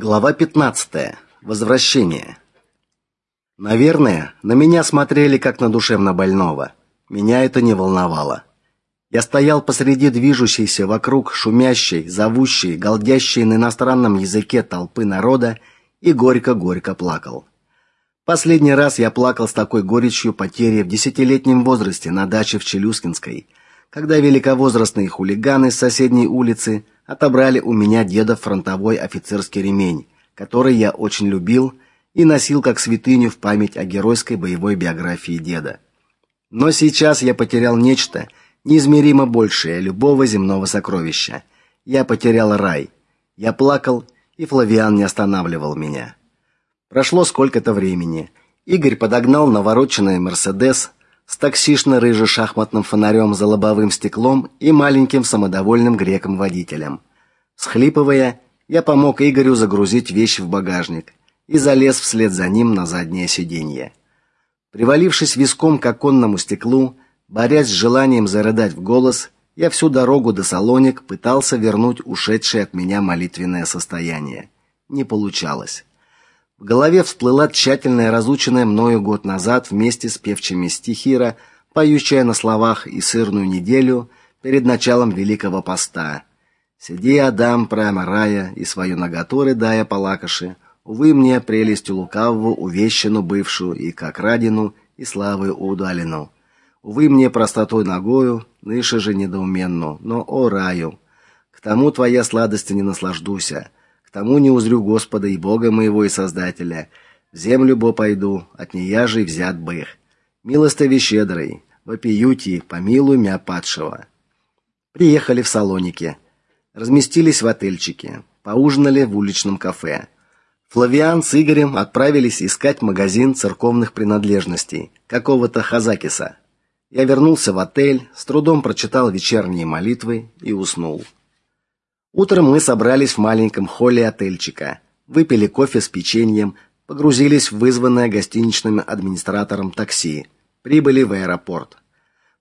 Глава 15. Возвращение. Наверное, на меня смотрели как на душевно больного. Меня это не волновало. Я стоял посреди движущейся вокруг шумящей, зовущей, галдящей на иностранном языке толпы народа и горько-горько плакал. Последний раз я плакал с такой горечью потери в десятилетнем возрасте на даче в Челюскинской, когда великовозрастные хулиганы с соседней улицы – отобрали у меня деда фронтовой офицерский ремень, который я очень любил и носил как святыню в память о геройской боевой биографии деда. Но сейчас я потерял нечто неизмеримо большее любого земного сокровища. Я потерял рай. Я плакал, и Флавиан не останавливал меня. Прошло сколько-то времени. Игорь подогнал навороченный Мерседес с таксишно-рыже-шахматным фонарем за лобовым стеклом и маленьким самодовольным греком-водителем. Схлипывая, я помог Игорю загрузить вещи в багажник и залез вслед за ним на заднее сиденье. Привалившись виском к оконному стеклу, борясь с желанием зарыдать в голос, я всю дорогу до Салоник пытался вернуть ушедшее от меня молитвенное состояние. Не получалось. В голове всплыла тщательно разученная мною год назад вместе с певчими стихира, поющая на словах и сырную неделю перед началом Великого Поста. «Сиди, Адам, прямо рая, и свою наготу рыдая полакоши, увы мне прелестью лукавого увещину бывшую, и как радину, и славы удалину. Увы мне простотой ногою, ныше же недоуменну, но о раю! К тому твоя сладости не наслаждуся» К тому не узрю Господа и Бога моего и Создателя. В землю бо пойду, от нея же и взят бы их. Милостивый щедрый, вопиюти, помилуй мя падшего. Приехали в Салоники. Разместились в отельчике. Поужинали в уличном кафе. Флавиан с Игорем отправились искать магазин церковных принадлежностей, какого-то Хазакиса. Я вернулся в отель, с трудом прочитал вечерние молитвы и уснул. Утром мы собрались в маленьком холле отельчика, выпили кофе с печеньем, погрузились в вызванное гостиничным администратором такси, прибыли в аэропорт.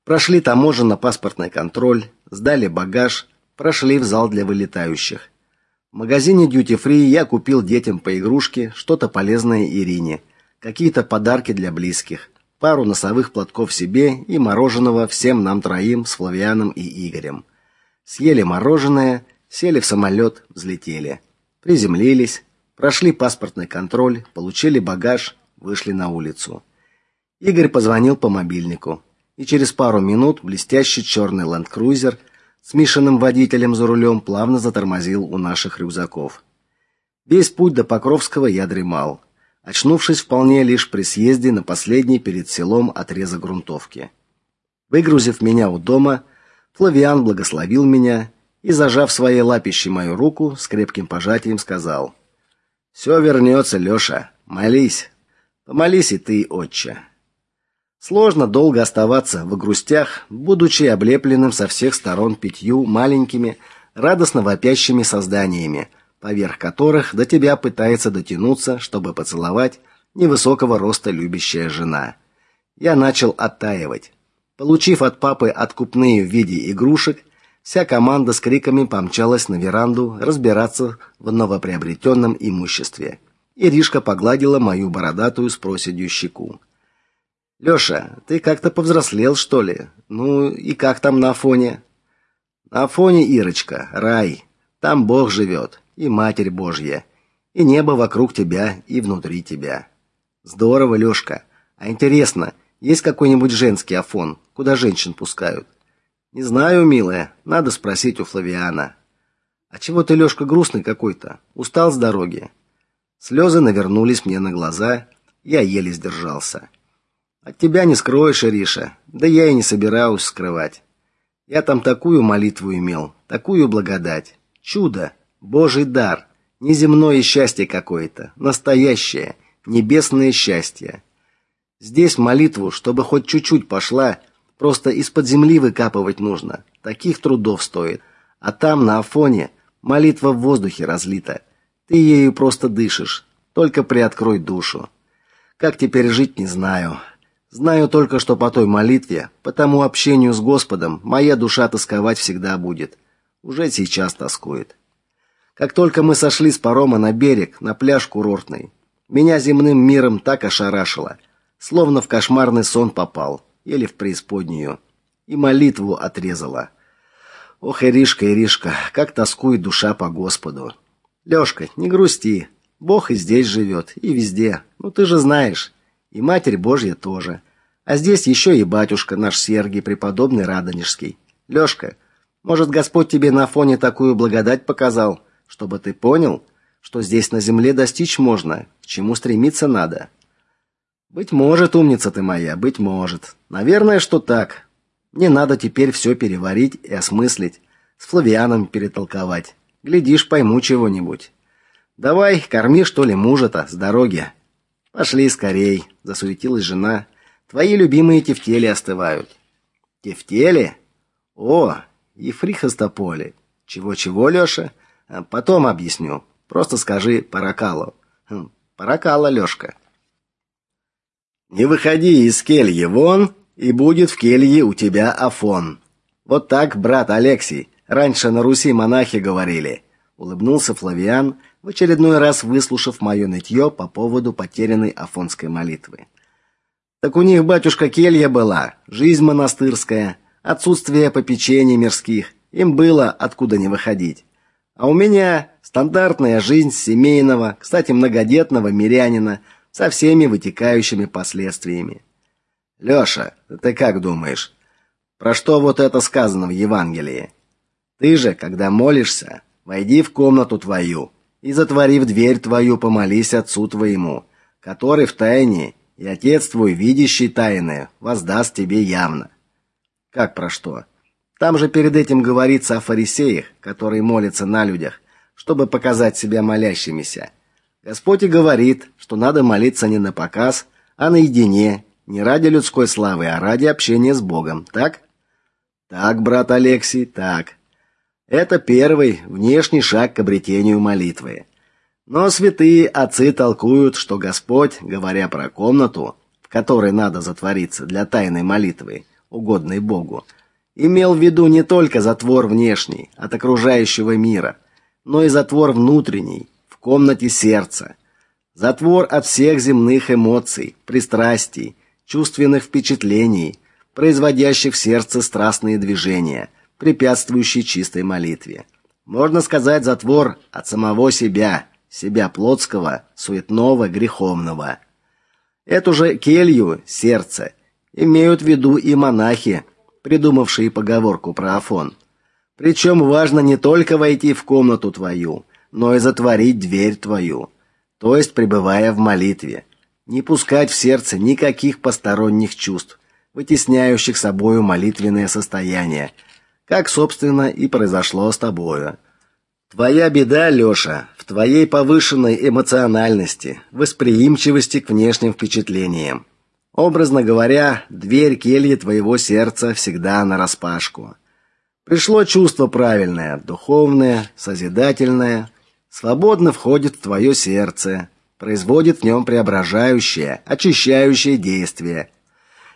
Прошли таможенно-паспортный контроль, сдали багаж, прошли в зал для вылетающих. В магазине Duty Free я купил детям по игрушке, что-то полезное Ирине, какие-то подарки для близких, пару носовых платков себе и мороженого всем нам троим с Флавианом и Игорем. Съели мороженое Сели в самолет, взлетели. Приземлились, прошли паспортный контроль, получили багаж, вышли на улицу. Игорь позвонил по мобильнику, и через пару минут блестящий черный ленд-крузер с Мишиным водителем за рулем плавно затормозил у наших рюкзаков. Весь путь до Покровского я дремал, очнувшись вполне лишь при съезде на последний перед селом отрезок грунтовки. Выгрузив меня у дома, Флавиан благословил меня и, зажав своей лапищей мою руку, с крепким пожатием сказал: «Все вернется, Леша. Молись. Помолись и ты, отче". Сложно долго оставаться в грустях, будучи облепленным со всех сторон пятью маленькими, радостно вопящими созданиями, поверх которых до тебя пытается дотянуться, чтобы поцеловать невысокого роста любящая жена. Я начал оттаивать. Получив от папы откупные в виде игрушек, Вся команда с криками помчалась на веранду разбираться в новоприобретенном имуществе. Иришка погладила мою бородатую с проседью щеку. Лёша, ты как-то повзрослел, что ли? Ну и как там на фоне? На фоне Ирочка, рай. Там Бог живет, и Матерь Божья, и небо вокруг тебя и внутри тебя. Здорово, Лёшка. А интересно, есть какой-нибудь женский афон, куда женщин пускают? Не знаю, милая, надо спросить у Флавиана. А чего ты, Лёшка, грустный какой-то? Устал с дороги? Слезы навернулись мне на глаза, я еле сдержался. От тебя не скроешь, Ириша. Да я и не собираюсь скрывать. Я там такую молитву имел, такую благодать, чудо, Божий дар, неземное счастье какое-то, настоящее, небесное счастье. Здесь молитву, чтобы хоть чуть-чуть пошла, Просто из-под земли выкапывать нужно. Таких трудов стоит. А там на Афоне молитва в воздухе разлита. Ты ею просто дышишь. Только приоткрой душу. Как теперь жить, не знаю. Знаю только, что по той молитве, по тому общению с Господом моя душа тосковать всегда будет. Уже сейчас тоскует. Как только мы сошли с парома на берег, на пляж курортный, меня земным миром так ошарашило, словно в кошмарный сон попал, или в преисподнюю, и молитву отрезала. Ох, Иришка, Иришка, как тоскует душа по Господу. Лёшка, не грусти. Бог и здесь живет, и везде. Ну ты же знаешь, и Матерь Божья тоже. А здесь еще и батюшка наш Сергий преподобный Радонежский. Лёшка, может, Господь тебе на фоне такую благодать показал, чтобы ты понял, что здесь на земле достичь можно, к чему стремиться надо. Быть может, умница ты моя, быть может. Наверное, что так. Мне надо теперь все переварить и осмыслить, с Флавианом перетолковать. Глядишь, пойму чего-нибудь. Давай, корми что ли мужа-то с дороги. Пошли скорей, засуетилась жена. Твои любимые тефтели остывают. Тефтели? О, и фрихостополи. Чего-чего, Лёша? Потом объясню. Просто скажи Паракалу. Хм, Паракала, Лёшка. Не выходи из кельи вон, и будет в келье у тебя Афон. Вот так, брат Алексей, раньше на Руси монахи говорили. Улыбнулся Флавиан, в очередной раз выслушав моё нытье по поводу потерянной афонской молитвы. Так у них батюшка келья была, жизнь монастырская, отсутствие попечений мирских. Им было откуда не выходить. А у меня стандартная жизнь семейного, кстати, многодетного мирянина со всеми вытекающими последствиями. Лёша, ты как думаешь, про что вот это сказано в Евангелии? Ты же, когда молишься, войди в комнату твою и затворив дверь твою, помолись отцу твоему, который в тайне, и отец твой, видящий тайное, воздаст тебе явно. Как про что? Там же перед этим говорится о фарисеях, которые молятся на людях, чтобы показать себя молящимися. Господь и говорит, что надо молиться не на показ, а наедине, не ради людской славы, а ради общения с Богом, так? Так, брат Алексей, так. Это первый внешний шаг к обретению молитвы. Но святые отцы толкуют, что Господь, говоря про комнату, в которой надо затвориться для тайной молитвы, угодной Богу, имел в виду не только затвор внешний от окружающего мира, но и затвор внутренний комнате сердца. Затвор от всех земных эмоций, пристрастий, чувственных впечатлений, производящих в сердце страстные движения, препятствующие чистой молитве. Можно сказать, затвор от самого себя, себя плотского, суетного, греховного. Эту же келью, сердце, имеют в виду и монахи, придумавшие поговорку про Афон. Причем важно не только войти в комнату твою, но и затворить дверь твою, то есть пребывая в молитве не пускать в сердце никаких посторонних чувств, вытесняющих собою молитвенное состояние, как собственно и произошло с тобою. Твоя беда, Лёша, в твоей повышенной эмоциональности, восприимчивости к внешним впечатлениям. Образно говоря, дверь кельи твоего сердца всегда нараспашку. Пришло чувство правильное, духовное, созидательное, свободно входит в твое сердце, производит в нем преображающее, очищающее действие.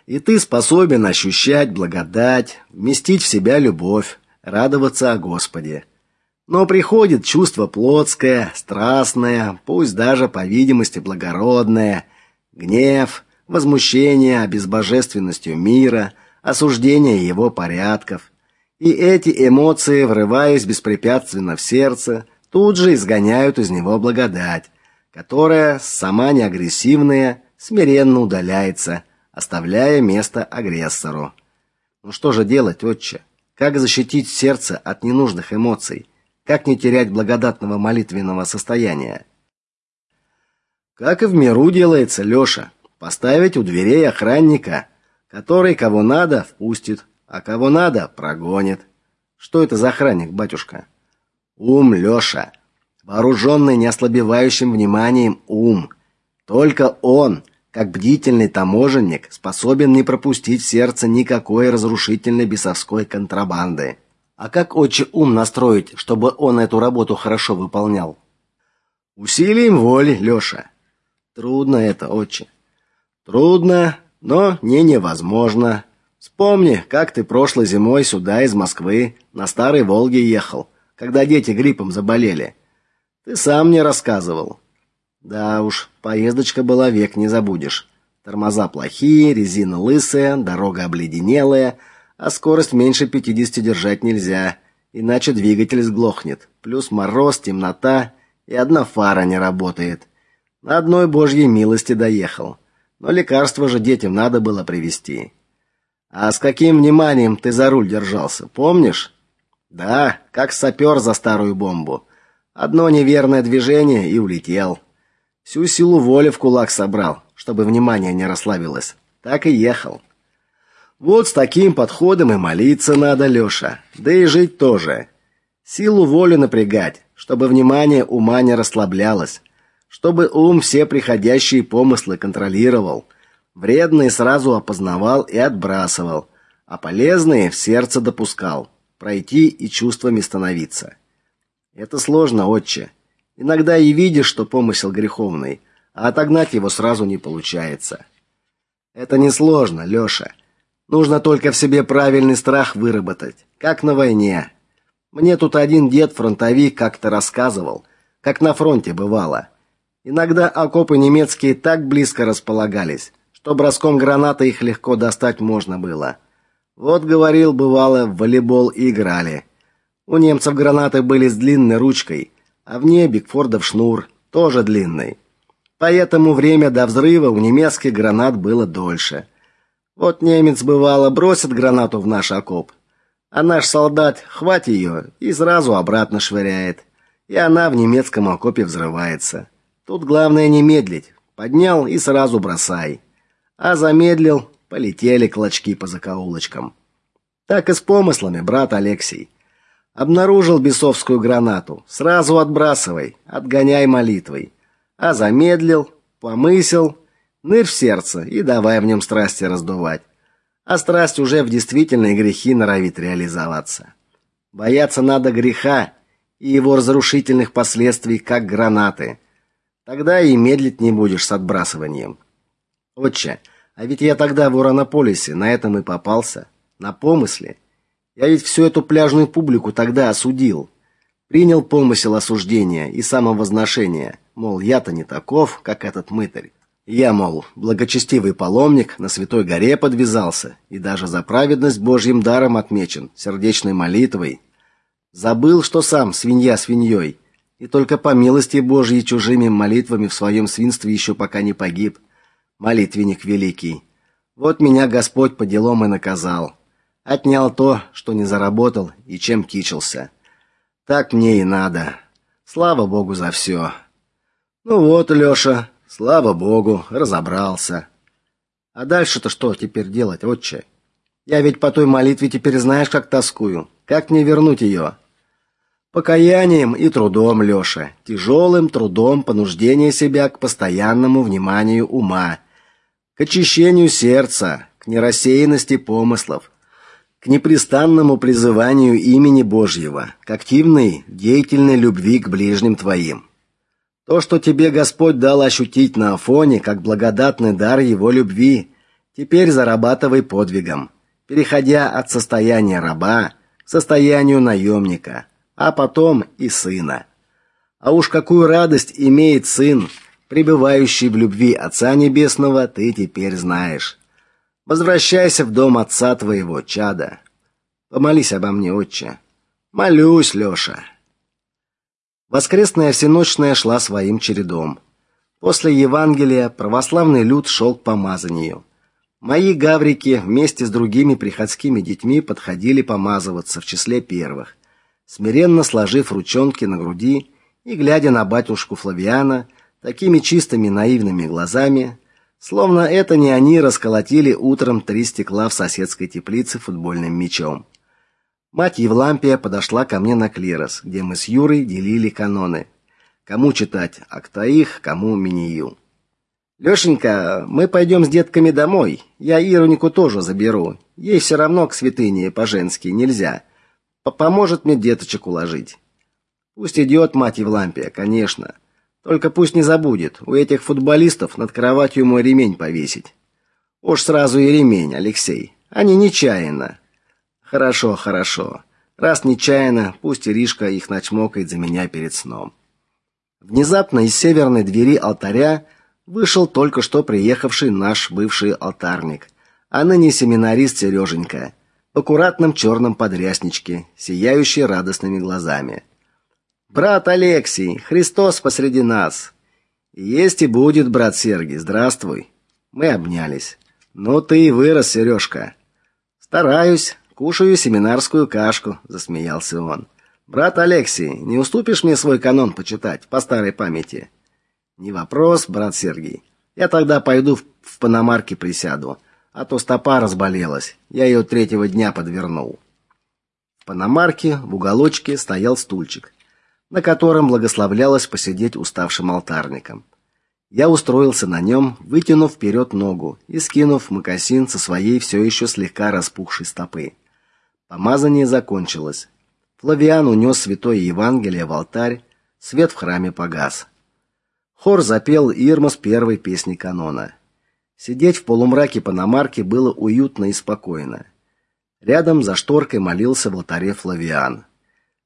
И ты способен ощущать благодать, вместить в себя любовь, радоваться о Господе. Но приходит чувство плотское, страстное, пусть даже по видимости благородное, гнев, возмущение обезбожественностью мира, осуждение его порядков. И эти эмоции, врываясь беспрепятственно в сердце, тут же изгоняют из него благодать, которая, сама не агрессивная, смиренно удаляется, оставляя место агрессору. Ну что же делать, отче? Как защитить сердце от ненужных эмоций? Как не терять благодатного молитвенного состояния? Как и в миру делается, Лёша, поставить у дверей охранника, который кого надо впустит, а кого надо прогонит. Что это за охранник, батюшка? Ум, Лёша вооруженный неослабевающим вниманием ум. Только он, как бдительный таможенник, способен не пропустить в сердце никакой разрушительной бесовской контрабанды. А как отче ум настроить, чтобы он эту работу хорошо выполнял? Усилием воли, Лёша. Трудно это, отче. Трудно, но не невозможно. Вспомни, как ты прошлой зимой сюда из Москвы на старой Волге ехал, когда дети гриппом заболели. Ты сам мне рассказывал. Да уж, поездочка была век не забудешь. Тормоза плохие, резина лысая, дорога обледенелая, а скорость меньше 50 держать нельзя, иначе двигатель сглохнет. Плюс мороз, темнота, и одна фара не работает. На одной божьей милости доехал. Но лекарства же детям надо было привезти. А с каким вниманием ты за руль держался, помнишь? Да, как сапер за старую бомбу. Одно неверное движение и улетел. Всю силу воли в кулак собрал, чтобы внимание не расслабилось. Так и ехал. Вот с таким подходом и молиться надо, Лёша. Да и жить тоже. Силу воли напрягать, чтобы внимание ума не расслаблялось, чтобы ум все приходящие помыслы контролировал, вредные сразу опознавал и отбрасывал, а полезные в сердце допускал пройти и чувствами становиться. Это сложно, отче. Иногда и видишь, что помысел греховный, а отогнать его сразу не получается. Это несложно, Лёша. Нужно только в себе правильный страх выработать, как на войне. Мне тут один дед фронтовик как-то рассказывал, как на фронте бывало. Иногда окопы немецкие так близко располагались, что броском гранаты их легко достать можно было. Вот говорил, бывало, в волейбол играли. У немцев гранаты были с длинной ручкой, а в ней Бигфордов шнур, тоже длинный. Поэтому время до взрыва у немецких гранат было дольше. Вот немец бывало бросит гранату в наш окоп, а наш солдат хватит ее и сразу обратно швыряет, и она в немецком окопе взрывается. Тут главное не медлить. Поднял и сразу бросай. А замедлил, полетели клочки по закоулочкам. Так и с помыслами, брат Алексей. Обнаружил бесовскую гранату, сразу отбрасывай, отгоняй молитвой. А замедлил, помысел, нырь в сердце и давай в нем страсти раздувать. А страсть уже в действительные грехи норовит реализоваться. Бояться надо греха и его разрушительных последствий, как гранаты. Тогда и медлить не будешь с отбрасыванием. Отче, а ведь я тогда в Уранополисе на этом и попался, на помысле. Я ведь всю эту пляжную публику тогда осудил. Принял помысел осуждения и самовозношения, мол, я-то не таков, как этот мытарь. Я, мол, благочестивый паломник, на Святой горе подвязался и даже за праведность Божьим даром отмечен, сердечной молитвой. Забыл, что сам свинья свиньей, и только по милости Божьей чужими молитвами в своем свинстве еще пока не погиб. Молитвенник великий. Вот меня Господь по делам и наказал. Отнял то, что не заработал и чем кичился. Так мне и надо. Слава Богу за все. Ну вот, Лёша, слава Богу, разобрался. А дальше-то что теперь делать, отче? Я ведь по той молитве теперь знаешь, как тоскую. Как мне вернуть ее? Покаянием и трудом, Лёша, тяжелым трудом понуждения себя к постоянному вниманию ума, к очищению сердца, к нерассеянности помыслов, к непрестанному призыванию имени Божьего, к активной, деятельной любви к ближним твоим. То, что тебе Господь дал ощутить на Афоне как благодатный дар его любви, теперь зарабатывай подвигом, переходя от состояния раба к состоянию наемника а потом и сына. А уж какую радость имеет сын, пребывающий в любви Отца Небесного, ты теперь знаешь. Возвращайся в дом отца твоего, чада. Помолись обо мне, отче. Молюсь, Лёша. Воскресная всеночная шла своим чередом. После Евангелия православный люд шел к помазанию. Мои гаврики вместе с другими приходскими детьми подходили помазываться в числе первых смиренно сложив ручонки на груди и глядя на батюшку Флавиана такими чистыми наивными глазами, словно это не они расколотили утром три стекла в соседской теплице футбольным мячом. Мать Евлампия подошла ко мне на клирос, где мы с Юрой делили каноны. Кому читать Актаих, кому Минию. Лёшенька, мы пойдем с детками домой. Я Иронику тоже заберу. Ей все равно к святыне по-женски нельзя поможет мне деточек уложить. Пусть идет мать Евлампия, конечно. Только пусть не забудет у этих футболистов над кроватью мой ремень повесить. Уж сразу и ремень, Алексей. Они нечаянно. Хорошо, хорошо. Раз нечаянно, пусть Иришка их начмокает за меня перед сном. Внезапно из северной двери алтаря вышел только что приехавший наш бывший алтарник, а ныне семинарист Сереженька, в аккуратном черном подрясничке, сияющий радостными глазами. Брат Алексей, Христос посреди нас. Есть и будет, брат Сергий. Здравствуй. Мы обнялись. Ну ты и вырос, Сережка. Стараюсь, кушаю семинарскую кашку, засмеялся он. Брат Алексей, не уступишь мне свой канон почитать по старой памяти? Не вопрос, брат Сергей. Я тогда пойду в, в Панамарке присяду, а то стопа разболелась. Я ее третьего дня подвернул. В Панамарке в уголочке стоял стульчик, на котором благословлялось посидеть уставшим алтарникам. Я устроился на нем, вытянув вперед ногу и скинув мокасин со своей все еще слегка распухшей стопы. Помазание закончилось. Флавиан унес святое Евангелие в алтарь, свет в храме погас. Хор запел Ирмос первой песни канона. Сидеть в полумраке Панамарки было уютно и спокойно. Рядом за шторкой молился в алтаре Флавиан.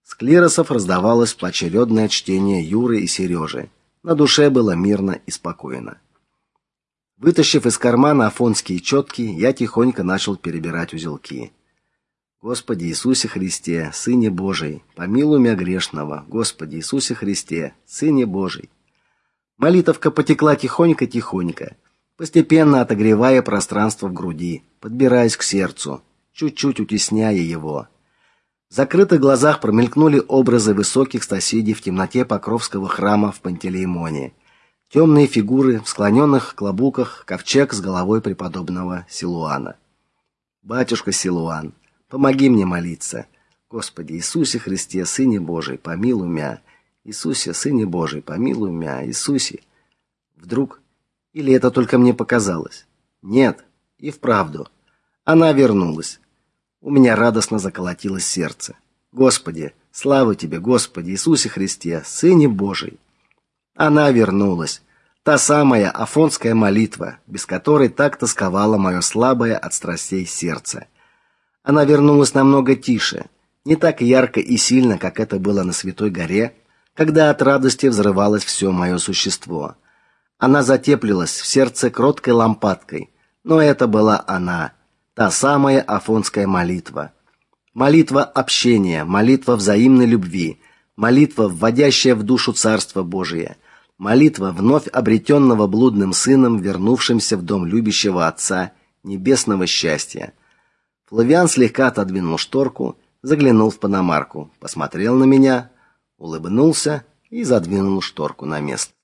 С клиросов раздавалось поочередное чтение Юры и Сережи. На душе было мирно и спокойно. Вытащив из кармана афонские четки, я тихонько начал перебирать узелки. Господи Иисусе Христе, Сыне Божий, помилуй меня грешного. Господи Иисусе Христе, Сыне Божий. Молитовка потекла тихонько-тихонько, постепенно отогревая пространство в груди, подбираясь к сердцу, чуть-чуть утесняя его. В закрытых глазах промелькнули образы высоких соседей в темноте Покровского храма в Пантелеймоне. Темные фигуры в склоненных клобуках, ковчег с головой преподобного Силуана. Батюшка Силуан, помоги мне молиться. Господи Иисусе Христе, Сыне Божий, помилуй меня. Иисусе, Сыне Божий, помилуй меня, Иисусе. Вдруг или это только мне показалось? Нет, и вправду. Она вернулась. У меня радостно заколотилось сердце. Господи, слава тебе, Господи Иисусе Христе, Сыне Божий. Она вернулась. Та самая афонская молитва, без которой так тосковало мое слабое от страстей сердце. Она вернулась намного тише, не так ярко и сильно, как это было на Святой горе, когда от радости взрывалось все мое существо. Она затеплилась в сердце кроткой лампадкой, но это была она, та самая афонская молитва. Молитва общения, молитва взаимной любви, молитва, вводящая в душу Царство Божие, молитва вновь обретенного блудным сыном, вернувшимся в дом любящего отца, небесного счастья. Флавиан слегка отодвинул шторку, заглянул в паномарку, посмотрел на меня, улыбнулся и задвинул шторку на место.